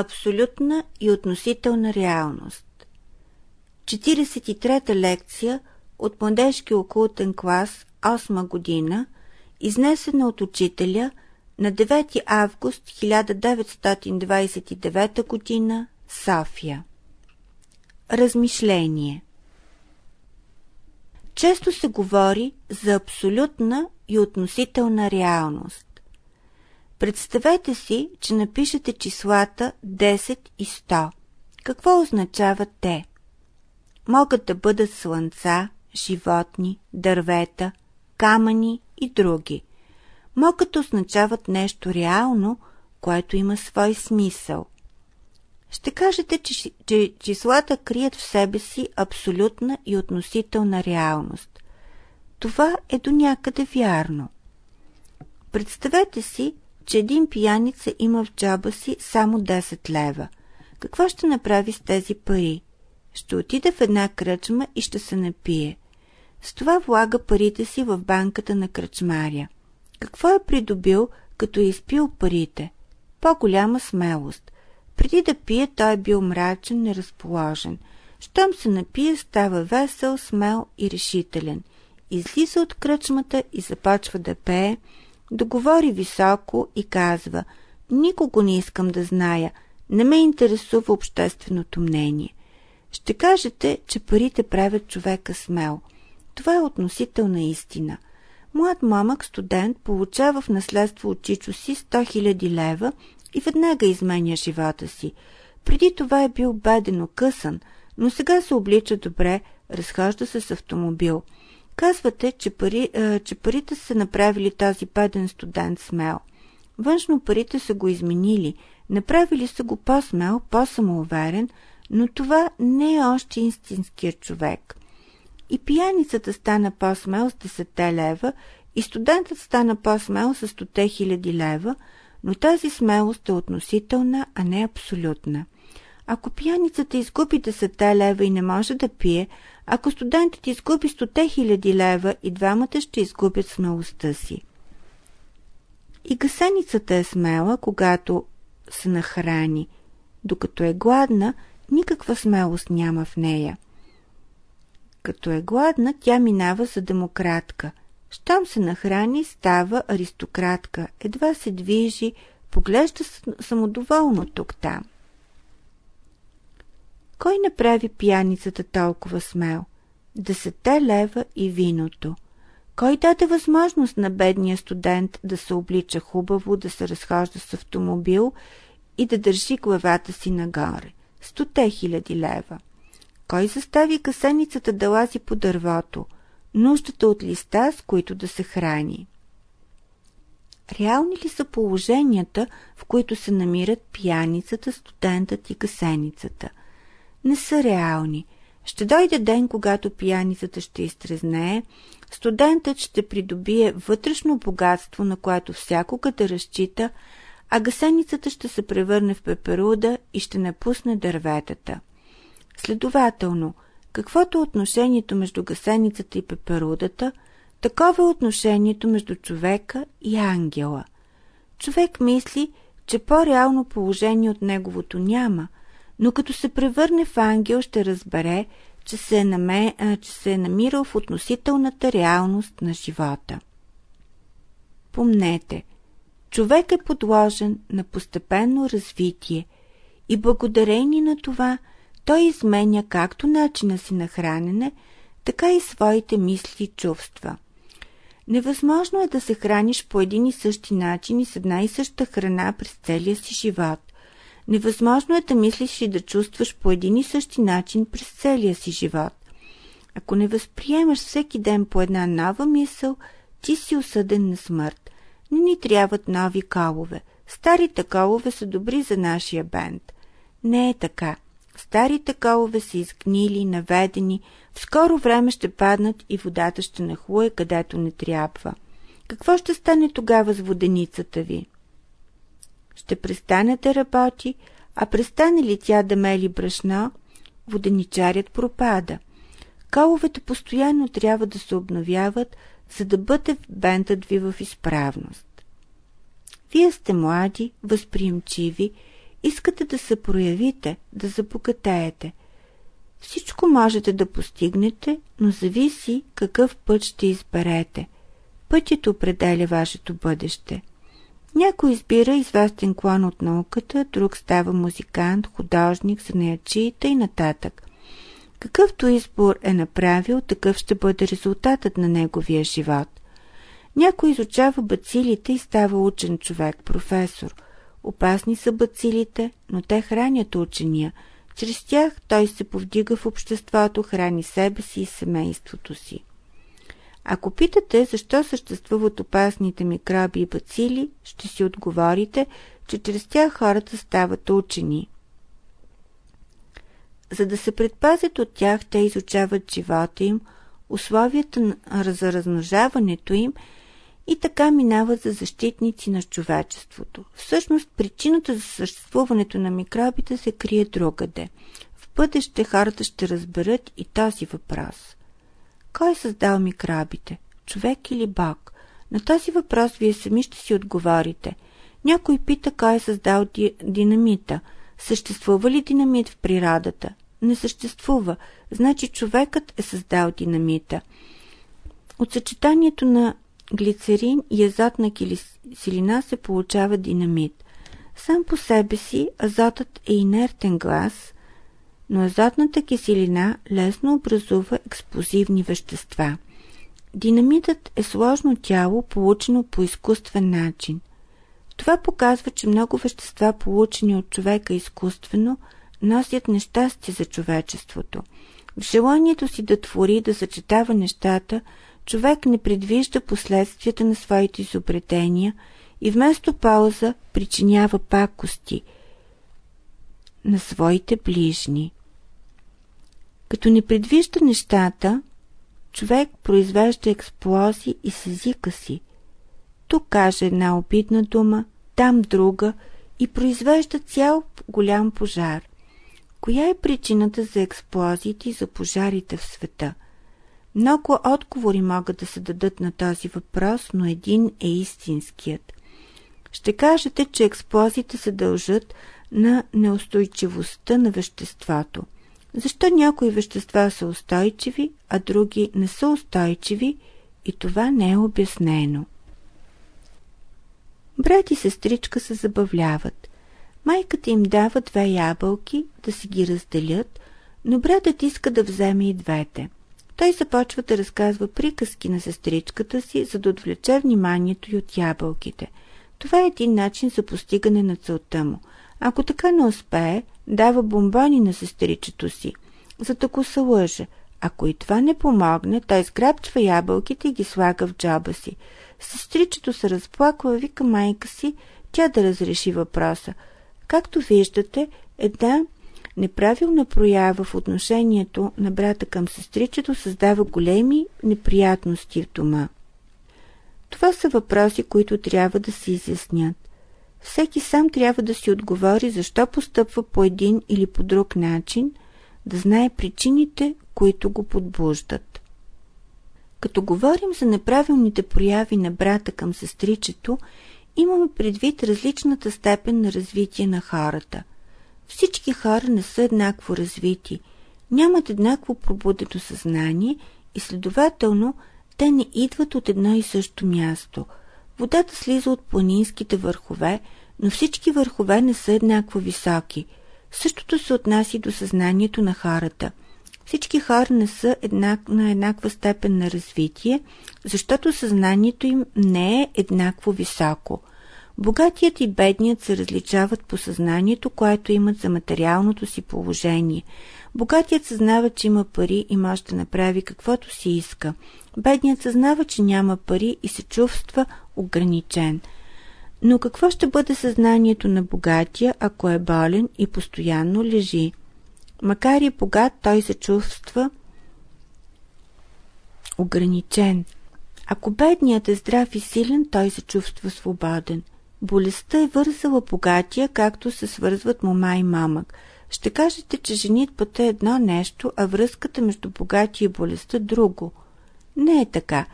Абсолютна и относителна реалност 43-та лекция от младежки окултен клас 8 година, изнесена от учителя на 9 август 1929 година, София. Размишление Често се говори за абсолютна и относителна реалност. Представете си, че напишете числата 10 и 100. Какво означават те? Могат да бъдат слънца, животни, дървета, камъни и други. Могат да означават нещо реално, което има свой смисъл. Ще кажете, че, че числата крият в себе си абсолютна и относителна реалност. Това е до някъде вярно. Представете си, че един пияница има в джаба си само 10 лева. Какво ще направи с тези пари? Ще отиде в една кръчма и ще се напие. С това влага парите си в банката на кръчмаря. Какво е придобил, като е изпил парите? По-голяма смелост. Преди да пие, той е бил мрачен, неразположен. Щом се напие, става весел, смел и решителен. Излиза от кръчмата и започва да пее, да говори високо и казва «Никого не искам да зная, не ме интересува общественото мнение». Ще кажете, че парите правят човека смел. Това е относителна истина. Млад момък студент получава в наследство от чичо си 100 000 лева и веднага изменя живота си. Преди това е бил беден, окъсан, но сега се облича добре, разхожда се с автомобил – Казвате, че, пари, а, че парите са направили този беден студент смел. Външно парите са го изменили, направили са го по-смел, по-самоуверен, но това не е още истинският човек. И пияницата стана по-смел с 10 лева, и студентът стана по-смел с 100 хиляди лева, но тази смелост е относителна, а не абсолютна. Ако пияницата изгуби 10 лева и не може да пие, ако студентът изгуби 100 хиляди лева и двамата ще изгубят смелостта си. И гасеницата е смела, когато се нахрани. Докато е гладна, никаква смелост няма в нея. Като е гладна, тя минава за демократка. Щом се нахрани, става аристократка. Едва се движи, поглежда самодоволно тук-там. Кой направи пияницата толкова смел? Десетте лева и виното. Кой даде възможност на бедния студент да се облича хубаво, да се разхожда с автомобил и да държи главата си нагоре? Стоте хиляди лева. Кой застави касеницата да лази по дървото? Нуждата от листа, с които да се храни. Реални ли са положенията, в които се намират пияницата, студентът и касеницата? Не са реални. Ще дойде ден, когато пияницата ще изтрезнее, студентът ще придобие вътрешно богатство, на което всякога да разчита, а гасеницата ще се превърне в пеперуда и ще напусне дърветата. Следователно, каквото е отношението между гасеницата и пеперудата, такова е отношението между човека и ангела. Човек мисли, че по-реално положение от неговото няма – но като се превърне в ангел, ще разбере, че се, е наме, че се е намирал в относителната реалност на живота. Помнете, човек е подложен на постепенно развитие и благодарение на това той изменя както начина си на хранене, така и своите мисли и чувства. Невъзможно е да се храниш по един и същи начин и с една и съща храна през целия си живот. Невъзможно е да мислиш и да чувстваш по един и същи начин през целия си живот. Ако не възприемаш всеки ден по една нова мисъл, ти си осъден на смърт. Не ни трябват нови колове. Старите колове са добри за нашия бенд. Не е така. Старите колове са изгнили, наведени, в скоро време ще паднат и водата ще нахлуе където не трябва. Какво ще стане тогава с воденицата ви? Ще престане да работи, а престане ли тя да мели брашно, воденичарят пропада. Коловете постоянно трябва да се обновяват, за да бъде бентът ви в изправност. Вие сте млади, възприемчиви Искате да се проявите, да забогатеете. Всичко можете да постигнете, но зависи какъв път ще изберете. Пътят определя вашето бъдеще. Някой избира известен клон от науката, друг става музикант, художник, занаячита и нататък. Какъвто избор е направил, такъв ще бъде резултатът на неговия живот. Някой изучава бацилите и става учен човек, професор. Опасни са бацилите, но те хранят учения. Чрез тях той се повдига в обществото, храни себе си и семейството си. Ако питате защо съществуват опасните микроби и бацили, ще си отговорите, че чрез тях хората стават учени. За да се предпазят от тях, те изучават живота им, условията за размножаването им и така минават за защитници на човечеството. Всъщност, причината за съществуването на микробите се крие другаде. В бъдеще хората ще разберат и този въпрос. Кой е създал микробите? Човек или Бог? На този въпрос вие сами ще си отговорите. Някой пита кой е създал ди... динамита. Съществува ли динамит в природата? Не съществува. Значи човекът е създал динамита. От съчетанието на глицерин и азотна киселина се получава динамит. Сам по себе си азотът е инертен газ, но азотната киселина лесно образува експлозивни вещества. Динамитът е сложно тяло, получено по изкуствен начин. Това показва, че много вещества, получени от човека изкуствено, носят нещастие за човечеството. В желанието си да твори, да съчетава нещата, човек не предвижда последствията на своите изобретения и вместо пауза причинява пакости на своите ближни. Като не предвижда нещата, човек произвежда експлозии и с езика си. Тук каже една обидна дума, там друга и произвежда цял голям пожар. Коя е причината за експлозиите и за пожарите в света? Много отговори могат да се дадат на този въпрос, но един е истинският. Ще кажете, че експлозиите се дължат на неустойчивостта на веществото – защо някои вещества са устойчиви, а други не са устойчиви и това не е обяснено. Брат и сестричка се забавляват. Майката им дава две ябълки да си ги разделят, но братът иска да вземе и двете. Той започва да разказва приказки на сестричката си, за да отвлече вниманието й от ябълките. Това е един начин за постигане на целта му. Ако така не успее, дава бомбони на сестричето си, за да го се лъже. Ако и това не помогне, той сграбчва ябълките и ги слага в джоба си. Сестричето се разплаква, вика майка си, тя да разреши въпроса. Както виждате, една неправилна проява в отношението на брата към сестричето създава големи неприятности в дома. Това са въпроси, които трябва да се изяснят. Всеки сам трябва да си отговори защо постъпва по един или по друг начин, да знае причините, които го подбуждат. Като говорим за неправилните прояви на брата към сестричето, имаме предвид различната степен на развитие на хората. Всички хора не са еднакво развити, нямат еднакво пробудено съзнание и следователно те не идват от едно и също място – Водата слиза от планинските върхове, но всички върхове не са еднакво високи. Същото се отнася до съзнанието на хората. Всички хора не са еднак, на еднаква степен на развитие, защото съзнанието им не е еднакво високо. Богатият и бедният се различават по съзнанието, което имат за материалното си положение. Богатият съзнава, че има пари и може да направи каквото си иска. Бедният съзнава, че няма пари и се чувства ограничен. Но какво ще бъде съзнанието на богатия, ако е болен и постоянно лежи? Макар и богат, той се чувства ограничен. Ако бедният е здрав и силен, той се чувства свободен. Болестта е вързала богатия, както се свързват мома и мамък. Ще кажете, че женитбата е едно нещо, а връзката между богатия и болестта друго. Не е така.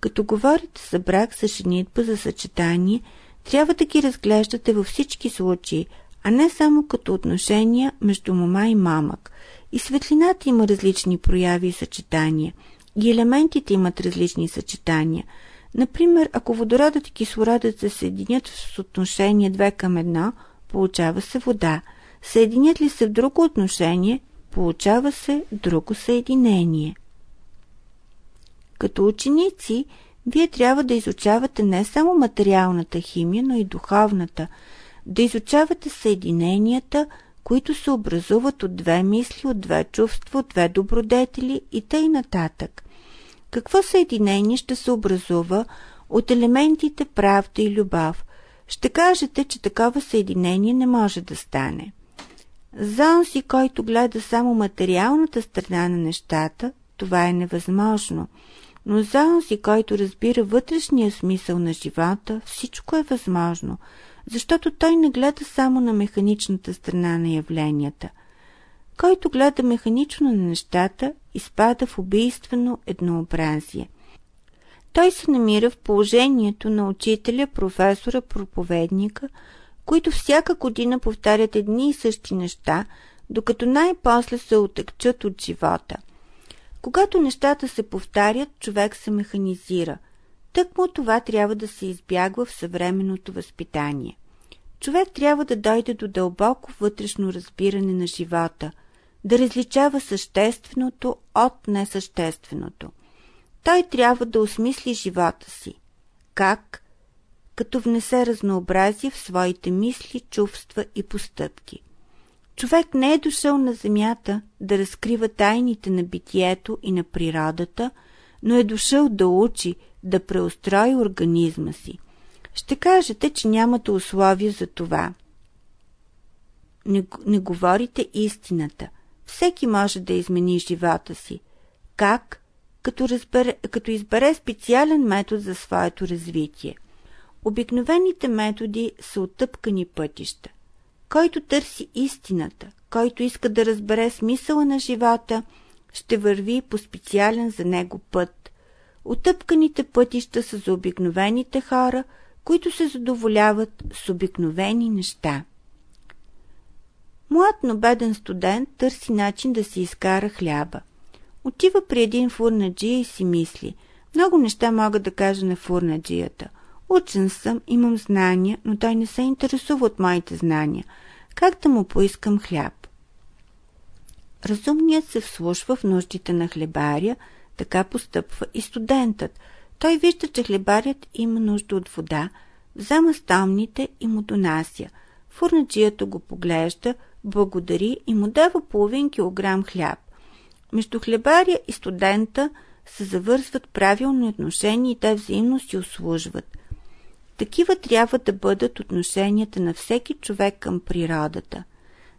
Като говорите за брак, за женитба, за съчетание, трябва да ги разглеждате във всички случаи. а не само като отношения между мама и мамък. И светлината има различни прояви и съчетания. И елементите имат различни съчетания. Например, ако водородът и кислородът се съединят в съотношение 2 към 1, получава се вода. Съединят ли се в друго отношение, получава се друго съединение. Като ученици, вие трябва да изучавате не само материалната химия, но и духовната, да изучавате съединенията, които се образуват от две мисли, от две чувства, от две добродетели и тъй нататък. Какво съединение ще се образува от елементите правда и любов? Ще кажете, че такова съединение не може да стане. За онзи, който гледа само материалната страна на нещата, това е невъзможно. Но за онзи, който разбира вътрешния смисъл на живота, всичко е възможно, защото той не гледа само на механичната страна на явленията. Който гледа механично на нещата, изпада в убийствено еднообразие. Той се намира в положението на учителя, професора, проповедника, които всяка година повтарят едни и същи неща, докато най-после се отъкчат от живота. Когато нещата се повтарят, човек се механизира. Тъкмо това трябва да се избягва в съвременното възпитание. Човек трябва да дойде до дълбоко вътрешно разбиране на живота, да различава същественото от несъщественото. Той трябва да осмисли живота си. Как? Като внесе разнообразие в своите мисли, чувства и постъпки. Човек не е дошъл на земята да разкрива тайните на битието и на природата, но е дошъл да учи, да преустрои организма си. Ще кажете, че нямате условия за това. Не, не говорите истината. Всеки може да измени живота си. Как? Като, разбере, като избере специален метод за своето развитие. Обикновените методи са отъпкани пътища. Който търси истината, който иска да разбере смисъла на живота, ще върви по специален за него път. Отъпканите пътища са за обикновените хора, които се задоволяват с обикновени неща. Млад, но беден студент търси начин да си изкара хляба. Отива при един фурнаджия и си мисли. Много неща мога да кажа на фурнаджията. Учен съм, имам знания, но той не се интересува от моите знания. Как да му поискам хляб? Разумният се вслушва в нуждите на хлебаря, така постъпва и студентът. Той вижда, че хлебарят има нужда от вода, взема стамните и му донася. Фурнаджията го поглежда, благодари и му дава половин килограм хляб. Между хлебаря и студента се завързват правилни отношения и те взаимно си услужват. Такива трябва да бъдат отношенията на всеки човек към природата.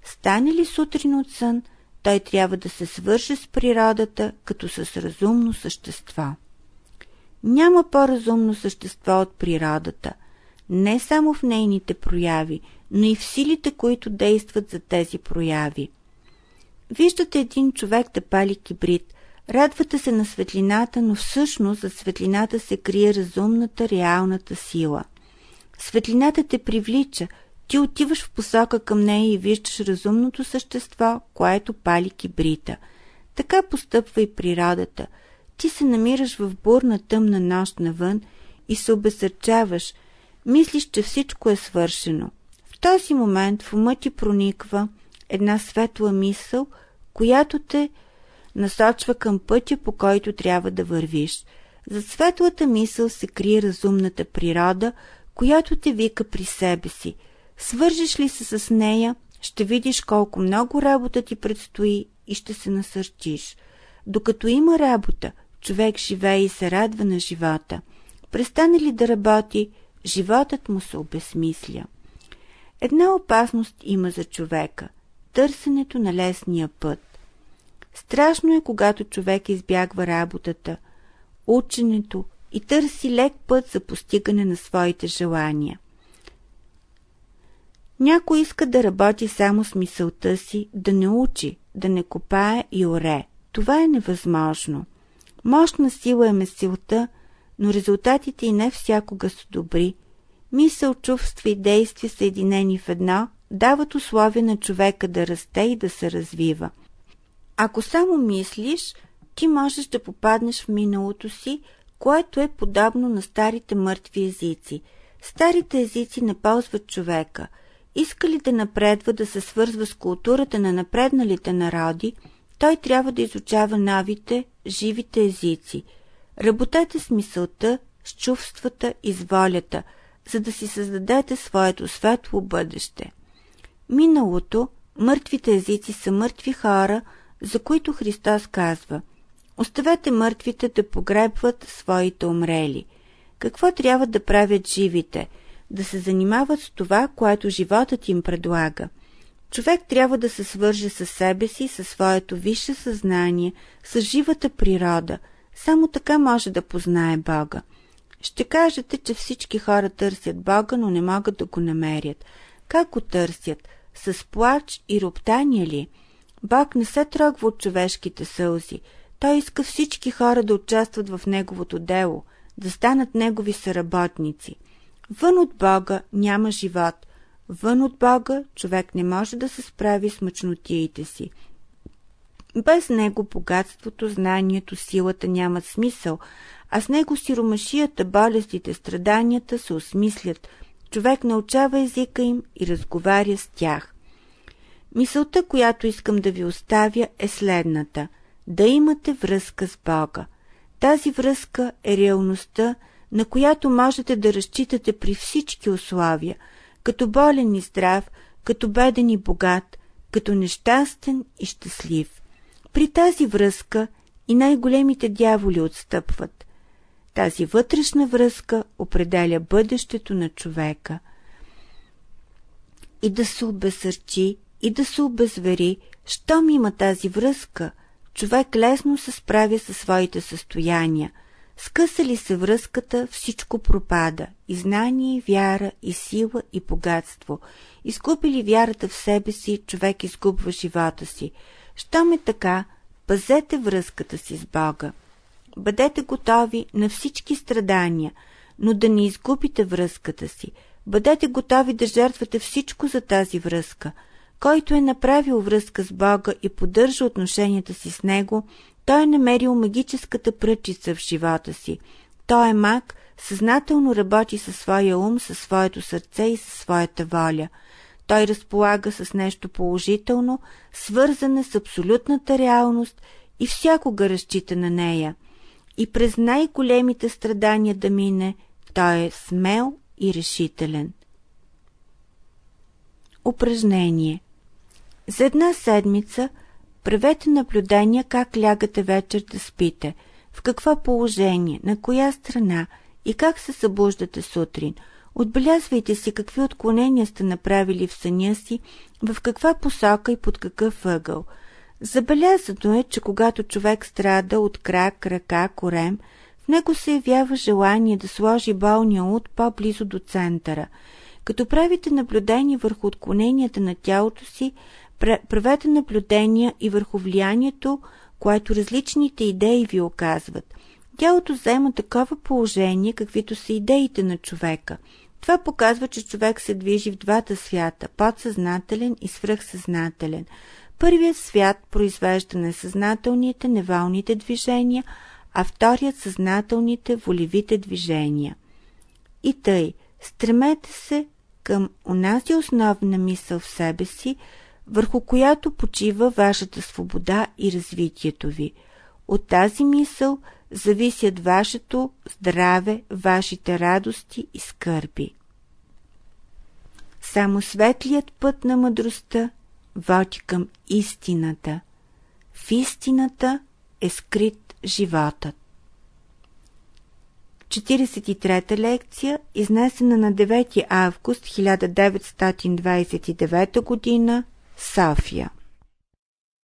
Стане ли сутрин от сън, той трябва да се свърже с природата като с разумно същество. Няма по-разумно същество от природата, не само в нейните прояви, но и в силите, които действат за тези прояви. Виждате един човек да пали кибрид, радвате се на светлината, но всъщност за светлината се крие разумната, реалната сила. Светлината те привлича, ти отиваш в посока към нея и виждаш разумното същество, което пали кибрита. Така постъпва и природата. Ти се намираш в бурна тъмна нощ навън и се обесърчаваш, мислиш, че всичко е свършено. В този момент в ума ти прониква една светла мисъл, която те насочва към пътя, по който трябва да вървиш. За светлата мисъл се крие разумната природа, която те вика при себе си. Свържиш ли се с нея, ще видиш колко много работа ти предстои и ще се насърчиш. Докато има работа, човек живее и се радва на живота. Престане ли да работи, животът му се обесмисля. Една опасност има за човека – търсенето на лесния път. Страшно е, когато човек избягва работата, ученето и търси лек път за постигане на своите желания. Някой иска да работи само с мисълта си, да не учи, да не копае и оре. Това е невъзможно. Мощна сила е месилта, но резултатите и не всякога са добри. Мисъл, чувства и действия съединени в едно дават условия на човека да расте и да се развива. Ако само мислиш, ти можеш да попаднеш в миналото си, което е подобно на старите мъртви езици. Старите езици не ползват човека. Иска ли да напредва да се свързва с културата на напредналите народи, той трябва да изучава новите, живите езици. Работете с мисълта, с чувствата и с волята, за да си създадете своето светло бъдеще. Миналото, мъртвите езици са мъртви хора, за които Христос казва Оставете мъртвите да погребват своите умрели. Какво трябва да правят живите? Да се занимават с това, което животът им предлага. Човек трябва да се свърже с себе си, със своето висше съзнание, с живата природа. Само така може да познае Бога. Ще кажете, че всички хора търсят Бога, но не могат да го намерят. Как го търсят? С плач и роптание ли? Бог не се трогва от човешките сълзи. Той иска всички хора да участват в Неговото дело, да станат Негови съработници. Вън от Бога няма живот. Вън от Бога човек не може да се справи с мъчнотиите си. Без него богатството, знанието, силата нямат смисъл, а с него сиромашията, болестите, страданията се осмислят. Човек научава езика им и разговаря с тях. Мисълта, която искам да ви оставя е следната – да имате връзка с Бога. Тази връзка е реалността, на която можете да разчитате при всички условия, като болен и здрав, като беден и богат, като нещастен и щастлив. При тази връзка и най-големите дяволи отстъпват. Тази вътрешна връзка определя бъдещето на човека. И да се обесърчи, и да се обезвери, щом има тази връзка, човек лесно се справя със своите състояния. Скъса ли се връзката, всичко пропада. И знание, и вяра, и сила, и богатство. Изгуби ли вярата в себе си, човек изгубва живота си. Щом е така, пазете връзката си с Бога. Бъдете готови на всички страдания, но да не изгубите връзката си. Бъдете готови да жертвате всичко за тази връзка. Който е направил връзка с Бога и поддържа отношенията си с Него, той е намерил магическата пръчица в живота си. Той е маг, съзнателно работи със своя ум, със своето сърце и със своята воля. Той разполага с нещо положително, свързане с абсолютната реалност и всякога разчита на нея. И през най-големите страдания да мине, той е смел и решителен. Упражнение За една седмица правете наблюдения как лягате вечер да спите, в какво положение, на коя страна и как се събуждате сутрин. Отбелязвайте си какви отклонения сте направили в съня си, в каква посока и под какъв ъгъл. Забелязано е, че когато човек страда от крак, ръка, корем, в него се явява желание да сложи болния от по-близо до центъра – като правите наблюдение върху отклоненията на тялото си, правете наблюдения и върху влиянието, което различните идеи ви оказват. Тялото взема такова положение, каквито са идеите на човека. Това показва, че човек се движи в двата свята – подсъзнателен и свръхсъзнателен. Първият свят произвежда несъзнателните, неволните движения, а вторият съзнателните, волевите движения. И тъй, стремете се към онази основна мисъл в себе си, върху която почива вашата свобода и развитието ви. От тази мисъл зависят вашето здраве, вашите радости и скърби. Само светлият път на мъдростта води към истината. В истината е скрит животът. 43-та лекция, изнесена на 9 август 1929 г. София